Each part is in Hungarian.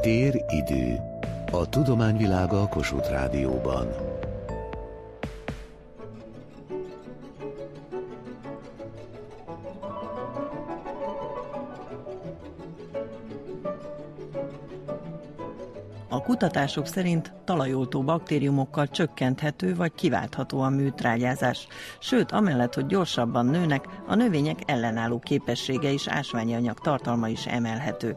Tér-idő. A tudományvilága a Kossuth Rádióban. A kutatások szerint talajoltó baktériumokkal csökkenthető vagy kiváltható a műtrágyázás. Sőt, amellett, hogy gyorsabban nőnek, a növények ellenálló képessége és ásványi anyag tartalma is emelhető.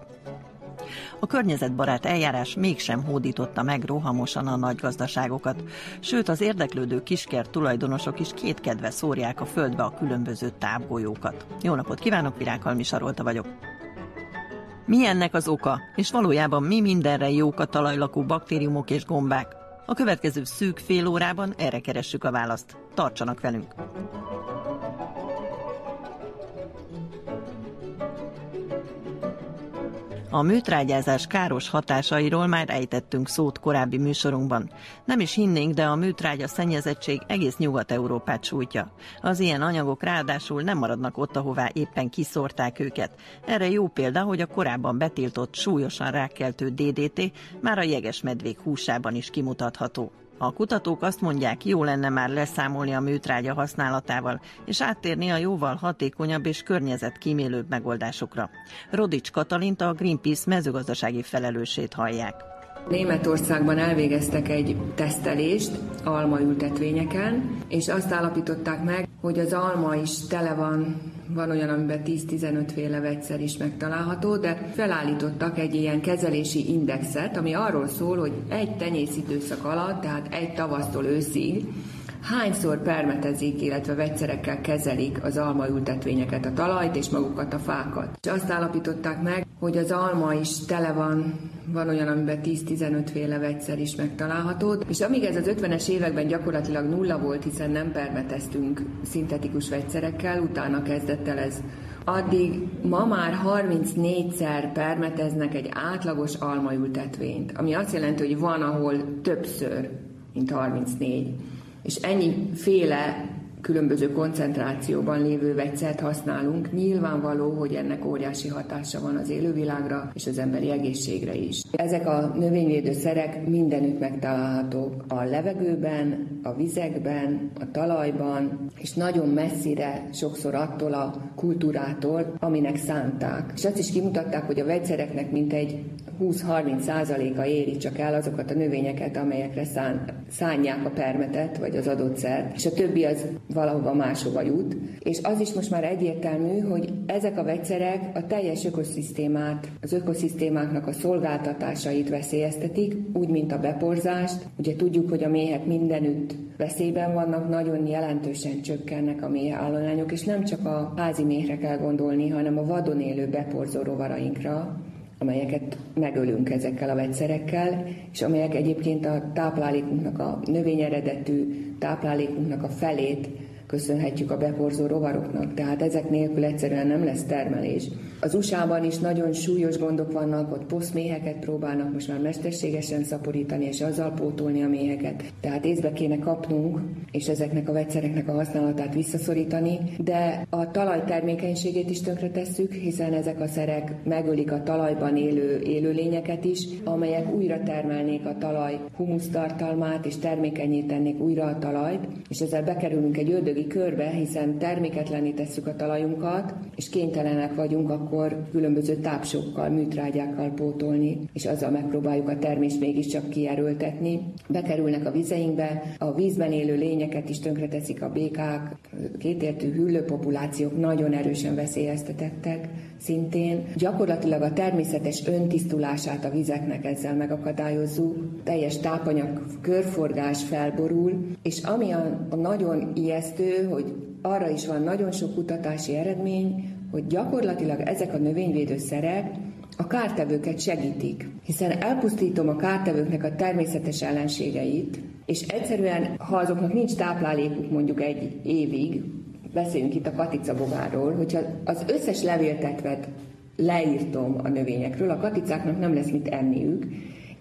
A környezetbarát eljárás mégsem hódította meg rohamosan a nagy gazdaságokat, sőt az érdeklődő kiskert tulajdonosok is kétkedve szórják a földbe a különböző távgolyókat. Jó napot kívánok, Virág Halmi vagyok. Mi ennek az oka, és valójában mi mindenre jók a talajlakó baktériumok és gombák? A következő szűk fél órában erre keressük a választ. Tartsanak velünk! A műtrágyázás káros hatásairól már ejtettünk szót korábbi műsorunkban. Nem is hinnénk, de a műtrágya szennyezettség egész Nyugat-Európát sújtja. Az ilyen anyagok ráadásul nem maradnak ott, ahová éppen kiszórták őket. Erre jó példa, hogy a korábban betiltott súlyosan rákkeltő DDT már a jeges medvék húsában is kimutatható. A kutatók azt mondják, jó lenne már leszámolni a műtrágya használatával, és áttérni a jóval hatékonyabb és környezetkímélőbb megoldásokra. Rodics Katalint a Greenpeace mezőgazdasági felelősét hallják. Németországban elvégeztek egy tesztelést almaültetvényeken, és azt állapították meg, hogy az alma is tele van van olyan, amiben 10-15 féle vegyszer is megtalálható, de felállítottak egy ilyen kezelési indexet, ami arról szól, hogy egy tenyészidőszak alatt, tehát egy tavasztól őszig, hányszor permetezik, illetve vegyszerekkel kezelik az almaültetvényeket, a talajt és magukat a fákat. És azt állapították meg, hogy az alma is tele van van olyan, amiben 10-15 féle vegyszer is megtalálható, és amíg ez az 50-es években gyakorlatilag nulla volt, hiszen nem permeteztünk szintetikus vegyszerekkel, utána kezdett el ez addig ma már 34-szer permeteznek egy átlagos almaültetvényt, ami azt jelenti, hogy van, ahol többször, mint 34. És ennyi féle különböző koncentrációban lévő vegyszert használunk, nyilvánvaló, hogy ennek óriási hatása van az élővilágra és az emberi egészségre is. Ezek a növényvédőszerek mindenütt megtalálhatók a levegőben, a vizekben, a talajban, és nagyon messzire sokszor attól a kultúrától, aminek szánták. És azt is kimutatták, hogy a vegyszereknek mintegy 20-30 százaléka éri csak el azokat a növényeket, amelyekre szán, szánják a permetet, vagy az adott szert, és a többi az valahova máshova jut. És az is most már egyértelmű, hogy ezek a vegyszerek a teljes ökoszisztémát, az ökoszisztémáknak a szolgáltatásait veszélyeztetik, úgy, mint a beporzást. Ugye tudjuk, hogy a méhek mindenütt veszélyben vannak, nagyon jelentősen csökkennek a méhállományok, és nem csak a házi méhre kell gondolni, hanem a vadon élő beporzó rovarainkra, amelyeket megölünk ezekkel a vegyszerekkel, és amelyek egyébként a táplálékunknak, a növényeredetű táplálékunknak a felét köszönhetjük a beporzó rovaroknak, tehát ezek nélkül egyszerűen nem lesz termelés. Az USA-ban is nagyon súlyos gondok vannak, ott poszméheket próbálnak most már mesterségesen szaporítani, és azzal pótolni a méheket. Tehát észbe kéne kapnunk, és ezeknek a vegyszereknek a használatát visszaszorítani, de a talaj termékenységét is tönkretesszük, hiszen ezek a szerek megölik a talajban élő élőlényeket is, amelyek újra termelnék a talaj humusztartalmát, és termékenyé tennék újra a talajt, és ezzel bekerülünk egy ördögi körbe, hiszen terméketlené tesszük a talajunkat, és kénytelenek vagyunk akkor különböző tápsokkal, műtrágyákkal pótolni, és azzal megpróbáljuk a termést mégiscsak kierőltetni. Bekerülnek a vizeinkbe, a vízben élő lényeket is tönkreteszik a békák, kétértű hüllőpopulációk nagyon erősen veszélyeztetettek szintén. Gyakorlatilag a természetes öntisztulását a vizeknek ezzel megakadályozzuk, teljes tápanyag körforgás felborul, és ami a, a nagyon ijesztő, hogy arra is van nagyon sok kutatási eredmény, hogy gyakorlatilag ezek a növényvédőszerek a kártevőket segítik, hiszen elpusztítom a kártevőknek a természetes ellenségeit, és egyszerűen, ha azoknak nincs táplálékuk mondjuk egy évig, beszéljünk itt a katicabogáról, hogyha az összes levéltetvet leírtom a növényekről, a katicáknak nem lesz mit enniük,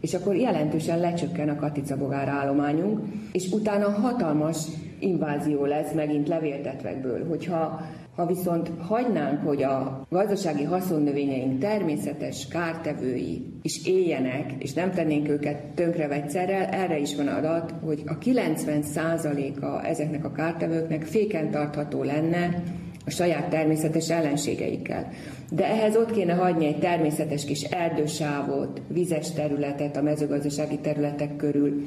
és akkor jelentősen lecsökken a katicabogár állományunk, és utána hatalmas invázió lesz megint levéltetvekből. Hogyha Ha viszont hagynánk, hogy a gazdasági haszonnövényeink természetes kártevői is éljenek, és nem tennénk őket tönkre vegyszerrel, erre is van adat, hogy a 90%-a ezeknek a kártevőknek féken tartható lenne a saját természetes ellenségeikkel. De ehhez ott kéne hagyni egy természetes kis erdősávot, vizes területet a mezőgazdasági területek körül,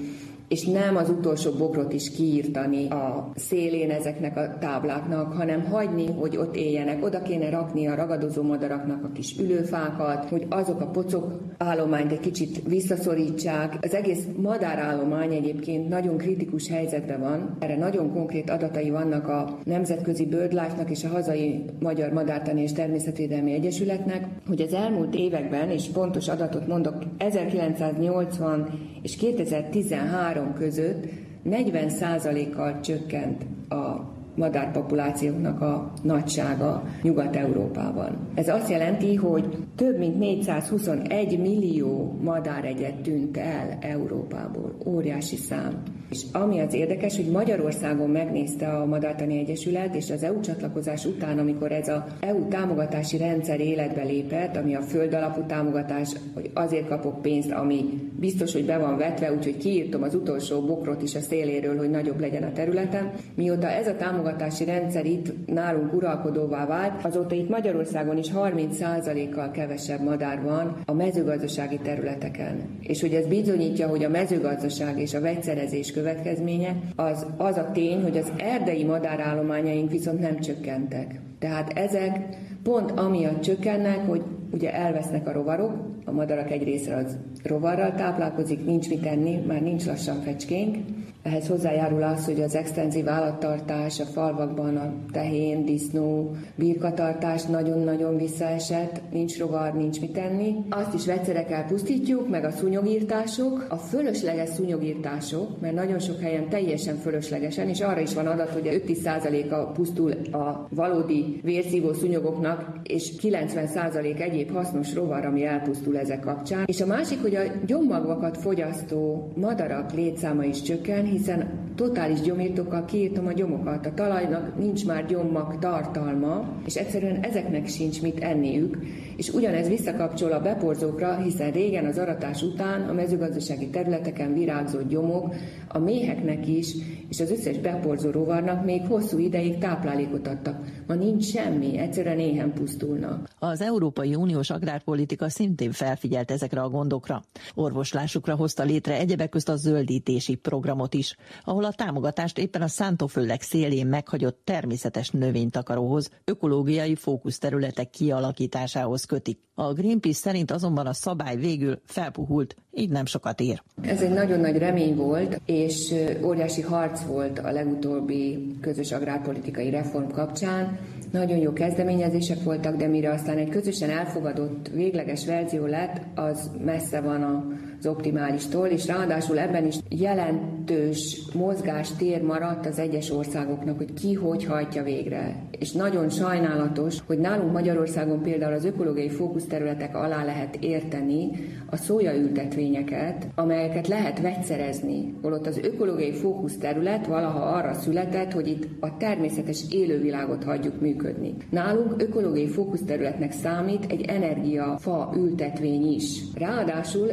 és nem az utolsó bokrot is kiírtani a szélén ezeknek a tábláknak, hanem hagyni, hogy ott éljenek. Oda kéne rakni a ragadozó madaraknak a kis ülőfákat, hogy azok a pocok állományt egy kicsit visszaszorítsák. Az egész madárállomány egyébként nagyon kritikus helyzetben van. Erre nagyon konkrét adatai vannak a Nemzetközi BirdLife-nak és a hazai Magyar Madártani és Természetvédelmi Egyesületnek, hogy az elmúlt években, és pontos adatot mondok, 1980 és 2013 három között 40%-kal csökkent a madárpopulációknak a nagysága Nyugat-Európában. Ez azt jelenti, hogy több mint 421 millió madáregyet tűnt el Európából. Óriási szám. És ami az érdekes, hogy Magyarországon megnézte a Madártani Egyesület, és az EU csatlakozás után, amikor ez a EU támogatási rendszer életbe lépett, ami a föld alapú támogatás, hogy azért kapok pénzt, ami biztos, hogy be van vetve, úgyhogy kiírtom az utolsó bokrot is a széléről, hogy nagyobb legyen a területen. Mióta ez a támogatási rendszer itt nálunk uralkodóvá vált, azóta itt Magyarországon is 30%-kal kevesebb madár van a mezőgazdasági területeken. És hogy ez bizonyítja, hogy a mezőgazdaság és a vegyszerezés következménye az, az a tény, hogy az erdei madárállományaink viszont nem csökkentek. Tehát ezek pont amiatt csökkennek, hogy ugye elvesznek a rovarok, a madarak egy része az rovarral táplálkozik, nincs mit enni, már nincs lassan fecskénk, ehhez hozzájárul az, hogy az extenzív állattartás a falvakban a tehén, disznó, birkatartás nagyon-nagyon visszaesett, nincs rovar, nincs mit tenni. Azt is vegyszerekkel pusztítjuk, meg a szúnyogírtások, a fölösleges szúnyogírtások, mert nagyon sok helyen teljesen fölöslegesen, és arra is van adat, hogy 5-10%-a pusztul a valódi vérszívó szúnyogoknak, és 90% egyéb hasznos rovar, ami elpusztul ezek kapcsán. És a másik, hogy a gyommagvakat fogyasztó madarak létszáma is csökken, hiszen totális gyomírtókkal kiírtom a gyomokat. A talajnak nincs már gyommak tartalma, és egyszerűen ezeknek sincs mit enniük, és ugyanez visszakapcsol a beporzókra, hiszen régen az aratás után a mezőgazdasági területeken virágzott gyomok a méheknek is, és az összes beporzó rovarnak még hosszú ideig táplálékot adtak. Ma nincs semmi, egyszerűen éhen pusztulnak. Az Európai Uniós agrárpolitika szintén felfigyelt ezekre a gondokra. Orvoslásukra hozta létre egyebek közt a zöldítési programot is, ahol a támogatást éppen a szántóföldek szélén meghagyott természetes növénytakaróhoz, ökológiai fókuszterületek kialakításához kötik. A Greenpeace szerint azonban a szabály végül felpuhult, így nem sokat ér. Ez egy nagyon nagy remény volt, és óriási harc volt a legutóbbi közös agrárpolitikai reform kapcsán. Nagyon jó kezdeményezések voltak, de mire aztán egy közösen elfogadott végleges verzió lett, az messze van a az optimálistól, és ráadásul ebben is jelentős mozgástér maradt az egyes országoknak, hogy ki hogy hajtja végre. És nagyon sajnálatos, hogy nálunk Magyarországon például az ökológiai fókuszterületek alá lehet érteni a szójaültetvényeket, amelyeket lehet vegyszerezni, holott az ökológiai fókuszterület valaha arra született, hogy itt a természetes élővilágot hagyjuk működni. Nálunk ökológiai fókuszterületnek számít egy energiafa ültetvény is. Ráadásul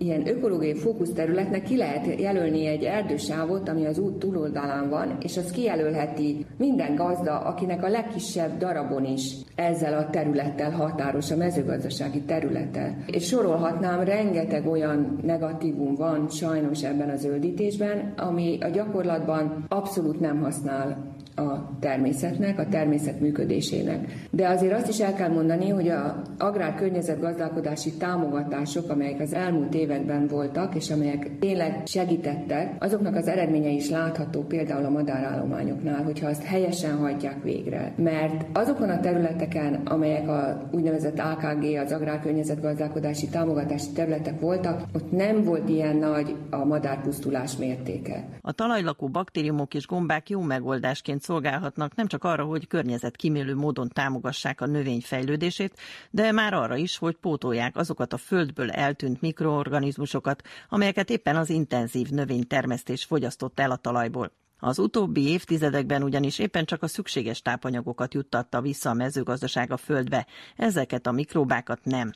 ilyen ökológiai fókuszterületnek ki lehet jelölni egy erdősávot, ami az út túloldalán van, és az kijelölheti minden gazda, akinek a legkisebb darabon is ezzel a területtel határos, a mezőgazdasági területtel. És sorolhatnám, rengeteg olyan negatívum van sajnos ebben a zöldítésben, ami a gyakorlatban abszolút nem használ a természetnek, a természet működésének. De azért azt is el kell mondani, hogy a agrárkörnyezetgazdálkodási támogatások, amelyek az elmúlt években voltak, és amelyek tényleg segítettek, azoknak az eredménye is látható például a madárállományoknál, hogyha azt helyesen hajtják végre. Mert azokon a területeken, amelyek a úgynevezett AKG, az agrárkörnyezetgazdálkodási támogatási területek voltak, ott nem volt ilyen nagy a madárpusztulás mértéke. A talajlakó baktériumok és gombák jó megoldásként szolgálhatnak nem csak arra, hogy környezetkímélő módon támogassák a növény fejlődését, de már arra is, hogy pótolják azokat a földből eltűnt mikroorganizmusokat, amelyeket éppen az intenzív növénytermesztés fogyasztott el a talajból. Az utóbbi évtizedekben ugyanis éppen csak a szükséges tápanyagokat juttatta vissza a mezőgazdaság a földbe, ezeket a mikróbákat nem.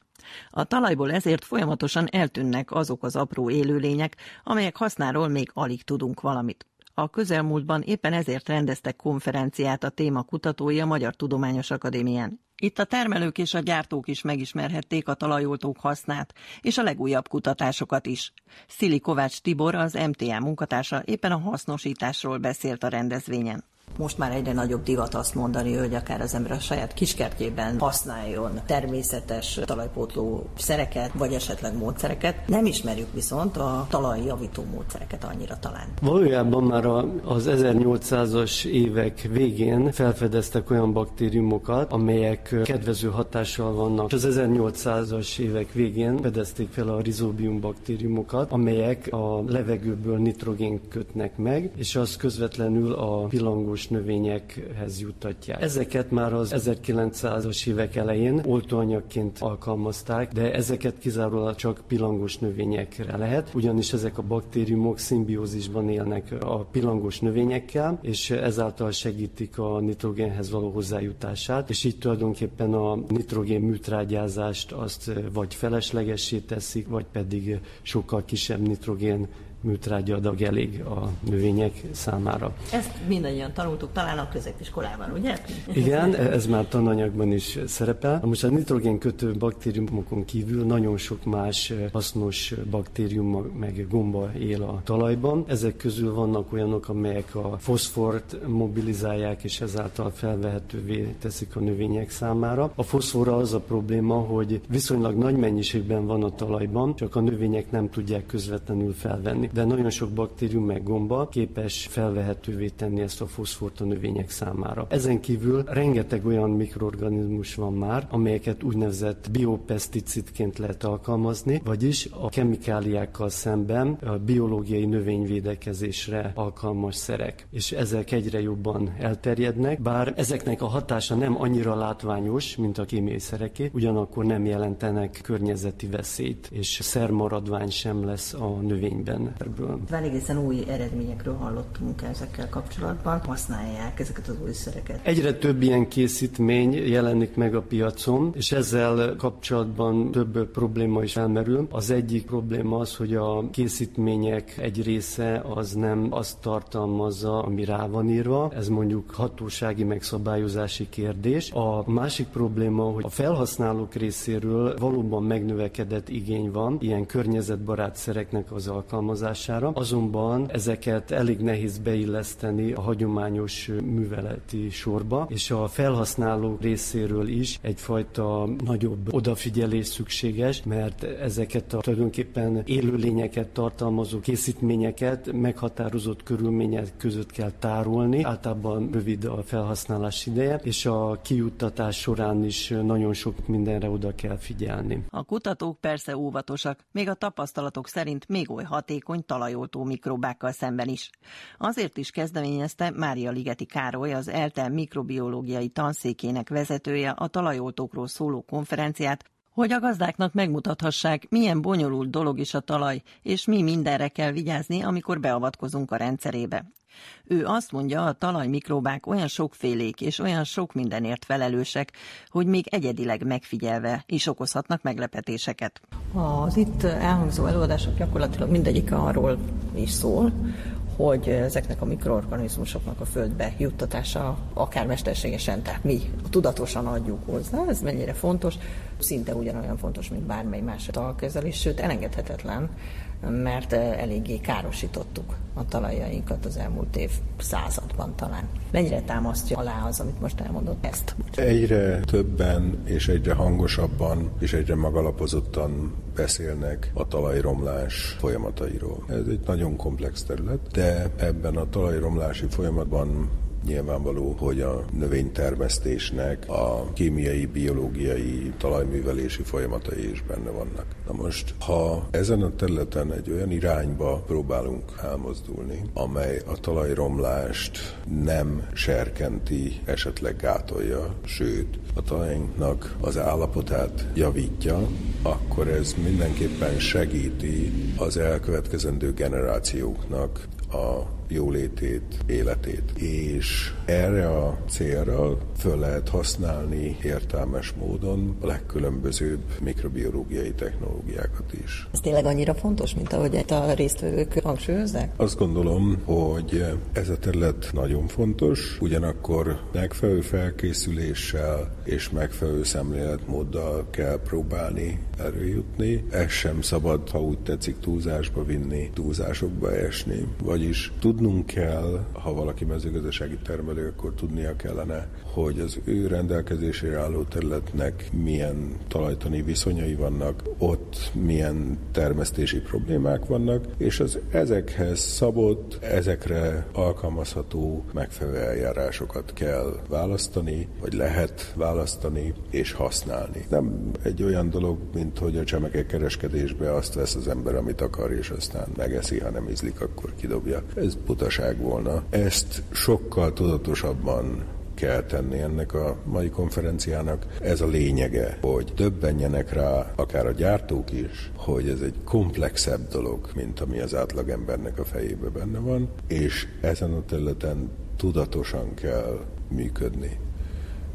A talajból ezért folyamatosan eltűnnek azok az apró élőlények, amelyek hasznáról még alig tudunk valamit. A közelmúltban éppen ezért rendeztek konferenciát a téma kutatói a Magyar Tudományos Akadémián. Itt a termelők és a gyártók is megismerhették a talajoltók hasznát, és a legújabb kutatásokat is. Szili Kovács Tibor, az MTA munkatársa éppen a hasznosításról beszélt a rendezvényen. Most már egyre nagyobb divat azt mondani, hogy akár az ember a saját kiskertjében használjon természetes talajpótló szereket, vagy esetleg módszereket. Nem ismerjük viszont a talajjavító módszereket annyira talán. Valójában már az 1800-as évek végén felfedeztek olyan baktériumokat, amelyek kedvező hatással vannak. Az 1800-as évek végén fedezték fel a rizóbium baktériumokat, amelyek a levegőből nitrogént kötnek meg, és az közvetlenül a pillangós virágos növényekhez juttatják. Ezeket már az 1900-as évek elején oltóanyagként alkalmazták, de ezeket kizárólag csak pilangos növényekre lehet, ugyanis ezek a baktériumok szimbiózisban élnek a pilangos növényekkel, és ezáltal segítik a nitrogénhez való hozzájutását, és így tulajdonképpen a nitrogén műtrágyázást azt vagy feleslegessé teszik, vagy pedig sokkal kisebb nitrogén műtrágya adag elég a növények számára. Ezt mindannyian tanultuk talán a középiskolában, ugye? Igen, ez már tananyagban is szerepel. Most a nitrogén kötő baktériumokon kívül nagyon sok más hasznos baktérium meg gomba él a talajban. Ezek közül vannak olyanok, amelyek a foszfort mobilizálják, és ezáltal felvehetővé teszik a növények számára. A foszfora az a probléma, hogy viszonylag nagy mennyiségben van a talajban, csak a növények nem tudják közvetlenül felvenni de nagyon sok baktérium meg gomba képes felvehetővé tenni ezt a foszfort a növények számára. Ezen kívül rengeteg olyan mikroorganizmus van már, amelyeket úgynevezett biopeszticidként lehet alkalmazni, vagyis a kemikáliákkal szemben a biológiai növényvédekezésre alkalmas szerek. És ezek egyre jobban elterjednek, bár ezeknek a hatása nem annyira látványos, mint a kémiai szereké, ugyanakkor nem jelentenek környezeti veszélyt, és szermaradvány sem lesz a növényben ebből. Egészen új eredményekről hallottunk ezekkel kapcsolatban. Használják ezeket az új szereket. Egyre több ilyen készítmény jelenik meg a piacon, és ezzel kapcsolatban több probléma is elmerül. Az egyik probléma az, hogy a készítmények egy része az nem azt tartalmazza, ami rá van írva. Ez mondjuk hatósági megszabályozási kérdés. A másik probléma, hogy a felhasználók részéről valóban megnövekedett igény van ilyen környezetbarát szereknek az alkalmazására, alkalmazására, azonban ezeket elég nehéz beilleszteni a hagyományos műveleti sorba, és a felhasználók részéről is egyfajta nagyobb odafigyelés szükséges, mert ezeket a tulajdonképpen élőlényeket tartalmazó készítményeket meghatározott körülmények között kell tárolni, általában rövid a felhasználás ideje, és a kijuttatás során is nagyon sok mindenre oda kell figyelni. A kutatók persze óvatosak, még a tapasztalatok szerint még oly hatékony talajoltó mikrobákkal szemben is. Azért is kezdeményezte Mária Ligeti Károly, az ELTE mikrobiológiai tanszékének vezetője a talajoltókról szóló konferenciát, hogy a gazdáknak megmutathassák, milyen bonyolult dolog is a talaj, és mi mindenre kell vigyázni, amikor beavatkozunk a rendszerébe. Ő azt mondja, a talajmikróbák olyan sokfélék és olyan sok mindenért felelősek, hogy még egyedileg megfigyelve is okozhatnak meglepetéseket. Az itt elhangzó előadások gyakorlatilag mindegyik arról is szól, hogy ezeknek a mikroorganizmusoknak a földbe juttatása akár mesterségesen, tehát mi tudatosan adjuk hozzá, ez mennyire fontos, szinte ugyanolyan fontos, mint bármely más talkezelés, sőt elengedhetetlen, mert eléggé károsítottuk a talajainkat az elmúlt év században talán. Mennyire támasztja alá az, amit most elmondott ezt? Egyre többen és egyre hangosabban és egyre magalapozottan beszélnek a talajromlás folyamatairól. Ez egy nagyon komplex terület, de ebben a talajromlási folyamatban Nyilvánvaló, hogy a növénytermesztésnek a kémiai, biológiai, talajművelési folyamatai is benne vannak. Na most, ha ezen a területen egy olyan irányba próbálunk elmozdulni, amely a talajromlást nem serkenti, esetleg gátolja, sőt, a talajnak az állapotát javítja, akkor ez mindenképpen segíti az elkövetkezendő generációknak a jólétét, életét. És erre a célra föl lehet használni értelmes módon a legkülönbözőbb mikrobiológiai technológiákat is. Ez tényleg annyira fontos, mint ahogy a résztvevők hangsúlyozzák? Azt gondolom, hogy ez a terület nagyon fontos, ugyanakkor megfelelő felkészüléssel és megfelelő szemléletmóddal kell próbálni előjutni. Ez sem szabad, ha úgy tetszik, túlzásba vinni, túlzásokba esni. Vagyis tudnunk kell, ha valaki mezőgazdasági termelő, akkor tudnia kellene, hogy az ő rendelkezésére álló területnek milyen talajtani viszonyai vannak, ott milyen termesztési problémák vannak, és az ezekhez szabott, ezekre alkalmazható megfelelő eljárásokat kell választani, vagy lehet választani és használni. Nem egy olyan dolog, mint hogy a csemegek kereskedésbe azt vesz az ember, amit akar, és aztán megeszi, ha nem ízlik, akkor kidobja. Ez butaság volna. Ezt sokkal tudatosabban kell tenni ennek a mai konferenciának. Ez a lényege, hogy döbbenjenek rá, akár a gyártók is, hogy ez egy komplexebb dolog, mint ami az átlagembernek a fejébe benne van, és ezen a területen tudatosan kell működni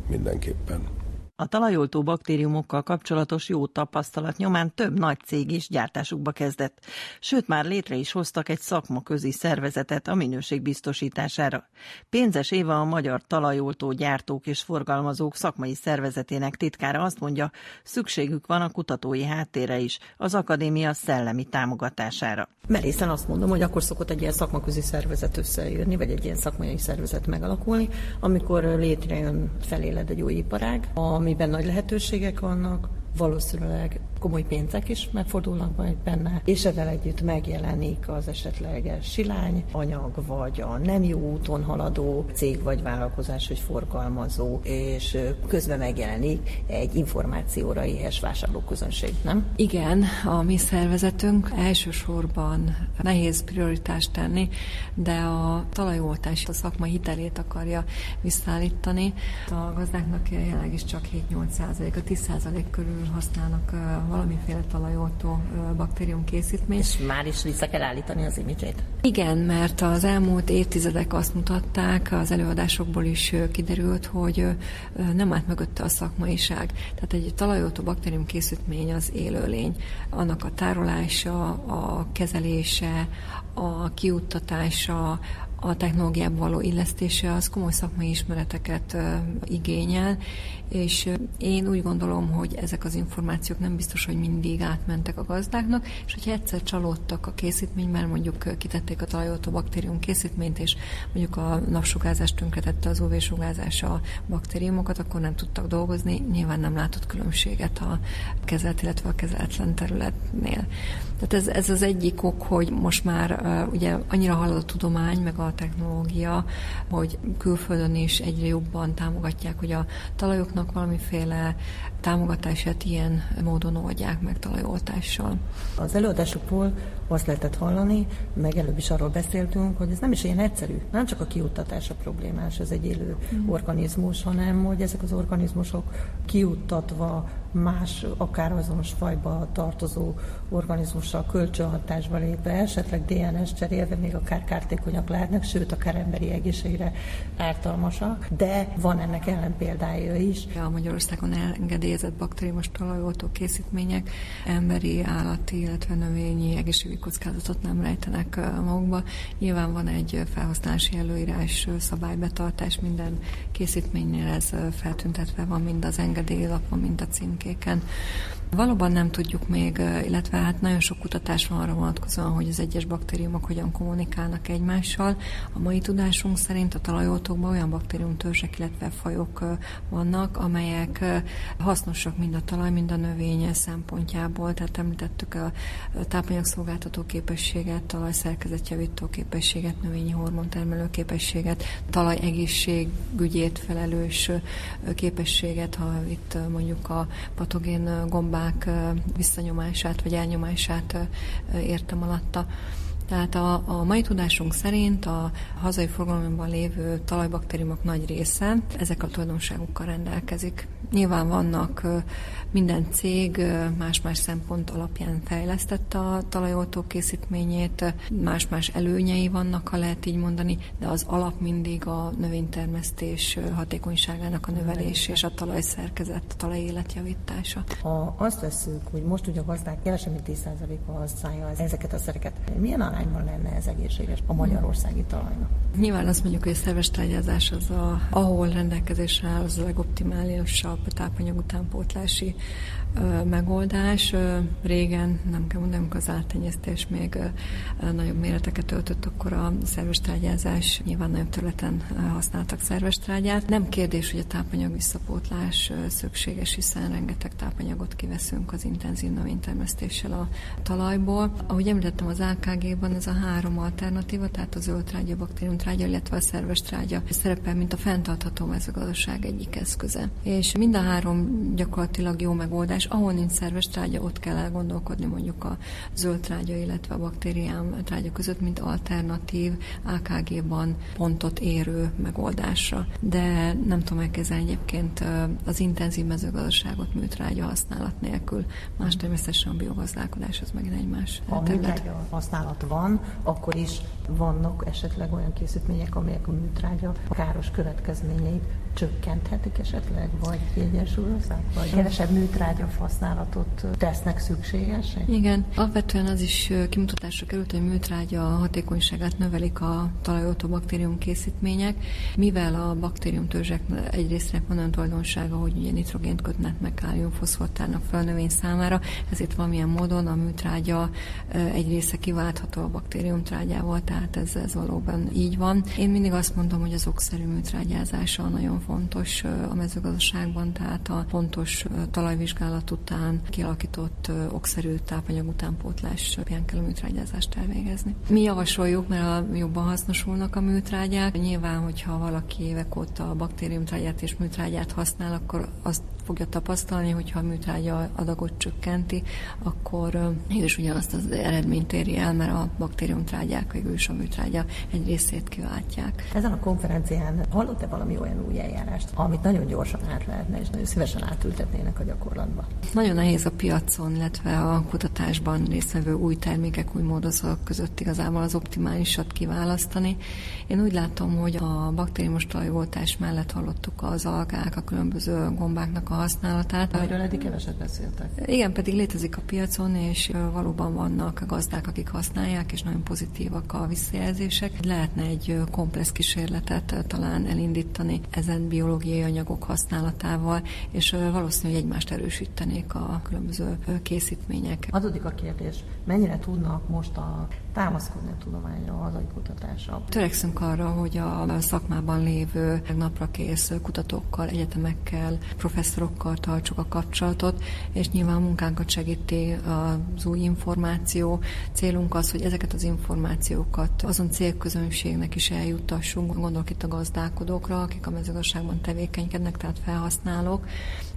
mindenképpen. A talajoltó baktériumokkal kapcsolatos jó tapasztalat nyomán több nagy cég is gyártásukba kezdett, sőt már létre is hoztak egy szakmaközi szervezetet a minőség biztosítására. Pénzes Éva a Magyar Talajoltó Gyártók és Forgalmazók szakmai szervezetének titkára azt mondja, szükségük van a kutatói háttérre is, az akadémia szellemi támogatására. Merészen azt mondom, hogy akkor szokott egy ilyen szakmaközi szervezet összejönni, vagy egy ilyen szakmai szervezet megalakulni, amikor létrejön feléled egy új iparág, ami amiben nagy lehetőségek vannak, valószínűleg komoly pénzek is megfordulnak majd benne, és ezzel együtt megjelenik az esetleges silány anyag, vagy a nem jó úton haladó cég vagy vállalkozás, vagy forgalmazó, és közben megjelenik egy információra éhes vásárlóközönség, nem? Igen, a mi szervezetünk elsősorban nehéz prioritást tenni, de a talajoltás a szakma hitelét akarja visszaállítani. A gazdáknak jelenleg is csak 7-8 százalék, a 10 százalék körül használnak valamiféle talajoltó baktérium készítményt. És már is vissza kell állítani az imidzsét. Igen, mert az elmúlt évtizedek azt mutatták, az előadásokból is kiderült, hogy nem állt mögötte a szakmaiság. Tehát egy talajoltó baktérium készítmény az élőlény. Annak a tárolása, a kezelése, a kiuttatása, a technológiába való illesztése az komoly szakmai ismereteket igényel, és én úgy gondolom, hogy ezek az információk nem biztos, hogy mindig átmentek a gazdáknak, és hogyha egyszer csalódtak a készítményben, mondjuk kitették a talajoltó baktérium készítményt, és mondjuk a napsugázás tönkretette az UV-sugárzás a baktériumokat, akkor nem tudtak dolgozni, nyilván nem látott különbséget a kezelt, illetve a kezeltlen területnél. Tehát ez, ez az egyik ok, hogy most már ugye annyira halad a tudomány, meg a technológia, hogy külföldön is egyre jobban támogatják, hogy a talajoknak valamiféle támogatását ilyen módon oldják meg talajoltással. Az előadásokból azt lehetett hallani, meg előbb is arról beszéltünk, hogy ez nem is ilyen egyszerű. Nem csak a kiuttatás a problémás, ez egy élő mm. organizmus, hanem hogy ezek az organizmusok kiuttatva más, akár azonos fajba tartozó organizmussal kölcsönhatásba lépve, esetleg DNS cserélve még akár kártékonyak lehetnek, sőt, akár emberi egészségre ártalmasak, de van ennek ellenpéldája is. A Magyarországon engedélyezett baktériumos talajoltó készítmények emberi, állati, illetve növényi egészségügyi kockázatot nem rejtenek magukba. Nyilván van egy felhasználási előírás, szabálybetartás, minden készítménynél ez feltüntetve van, mind az engedélylapon, mind a címkéken. Valóban nem tudjuk még, illetve hát nagyon sok kutatás van arra vonatkozóan, hogy az egyes baktériumok hogyan kommunikálnak egymással. A mai tudásunk szerint a talajoltókban olyan baktériumtörzsek, illetve fajok vannak, amelyek hasznosak mind a talaj, mind a növény szempontjából. Tehát említettük a tápanyagszolgáltató képességet, talajszerkezetjavító képességet, növényi hormontermelő képességet, talaj egészségügyét felelős képességet, ha itt mondjuk a patogén gombák visszanyomását vagy elnyomását értem alatta. Tehát a, a mai tudásunk szerint a hazai forgalomban lévő talajbaktériumok nagy része ezek a tulajdonságokkal rendelkezik. Nyilván vannak minden cég más-más szempont alapján fejlesztette a talajoltó készítményét, más-más előnyei vannak, ha lehet így mondani, de az alap mindig a növénytermesztés hatékonyságának a növelés és a talajszerkezet, a talaj életjavítása. Ha azt veszük, hogy most ugye a gazdák kevesebb mint 10%-a használja ezeket a szereket, milyen arányban lenne ez egészséges a magyarországi talajnak? Nyilván azt mondjuk, hogy a szerves trágyázás az, a, ahol rendelkezésre áll, az a legoptimálisabb tápanyag utánpótlási megoldás. Régen, nem kell mondanom, az áttenyésztés még nagyobb méreteket öltött, akkor a szerves trágyázás nyilván nagyobb területen használtak szerves trágyát. Nem kérdés, hogy a tápanyag visszapótlás szükséges, hiszen rengeteg tápanyagot kiveszünk az intenzív növénytermesztéssel a talajból. Ahogy említettem, az AKG-ban ez a három alternatíva, tehát a zöld trágya, baktérium trágya, illetve a szerves trágya szerepel, mint a fenntartható mezőgazdaság egyik eszköze. És mind a három gyakorlatilag jó megoldás, ahol nincs szerves trágya, ott kell elgondolkodni mondjuk a zöld trágya, illetve a baktériám trágya között, mint alternatív AKG-ban pontot érő megoldásra. De nem tudom elkezdeni egyébként az intenzív mezőgazdaságot műtrágya használat nélkül. Más természetesen a biogazdálkodás az megint egy más Ha műtrágya használat van, akkor is vannak esetleg olyan készítmények, amelyek a műtrágya káros következményeit csökkenthetik esetleg, vagy kiegyensúlyozzák, vagy kevesebb műtrágya használatot tesznek szükségesek? Igen, alapvetően az is kimutatásra került, hogy műtrágya hatékonyságát növelik a talajoltó baktérium készítmények, mivel a baktériumtörzsek egyrésztnek van olyan tulajdonsága, hogy ugye nitrogént kötnek meg káliumfoszfortárnak fel a növény számára, ezért valamilyen módon a műtrágya egy része kiváltható a baktériumtrágyával, tehát ez, ez valóban így van. Én mindig azt mondom, hogy az okszerű műtrágyázása nagyon fontos a mezőgazdaságban, tehát a pontos talajvizsgálat után kialakított okszerű tápanyag utánpótlás alapján kell a műtrágyázást elvégezni. Mi javasoljuk, mert a, jobban hasznosulnak a műtrágyák. Nyilván, hogyha valaki évek óta a baktériumtrágyát és műtrágyát használ, akkor azt fogja tapasztalni, hogyha a műtrágya adagot csökkenti, akkor mégis ugyanazt az eredményt éri el, mert a baktériumtrágyák végül is a műtrágya egy részét kiváltják. Ezen a konferencián hallott-e valami olyan új eljárást, amit nagyon gyorsan át lehetne, és nagyon szívesen átültetnének a gyakorlatba? Nagyon nehéz a piacon, illetve a kutatásban résztvevő új termékek, új módozatok között igazából az optimálisat kiválasztani. Én úgy látom, hogy a baktériumos talajoltás mellett hallottuk az algák, a különböző gombáknak a használatát. Amiről eddig keveset beszéltek. Igen, pedig létezik a piacon, és valóban vannak gazdák, akik használják, és nagyon pozitívak a visszajelzések. Lehetne egy komplex kísérletet talán elindítani ezen biológiai anyagok használatával, és valószínűleg egymást erősítenék a különböző készítmények. Adódik a kérdés, mennyire tudnak most a támaszkodni a tudományra, a hazai kutatásra? Törekszünk arra, hogy a szakmában lévő napra kész kutatókkal, egyetemekkel, professzorokkal tartsuk a kapcsolatot, és nyilván a munkánkat segíti az új információ. Célunk az, hogy ezeket az információkat azon célközönségnek is eljuttassunk, gondolok itt a gazdálkodókra, akik a mezőgazdaságban tevékenykednek, tehát felhasználók,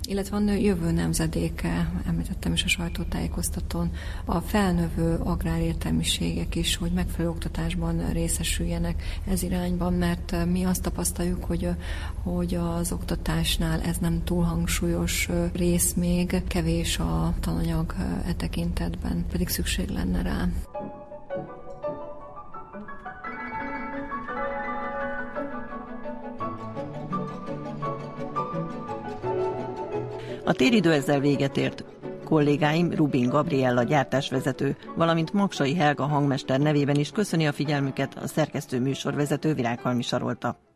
illetve van jövő nemzedéke, említettem is a sajtótájékoztatón, a felnövő agrárértelmiségek is, hogy megfelelő oktatásban részesüljenek ez irányban, mert mi azt tapasztaljuk, hogy, hogy az oktatásnál ez nem túl hangsúlyos rész még, kevés a tananyag e tekintetben, pedig szükség lenne rá. A téridő ezzel véget ért. Kollégáim Rubin Gabriella gyártásvezető, valamint Maksai Helga hangmester nevében is köszöni a figyelmüket a szerkesztő műsorvezető Virághalmi Sarolta.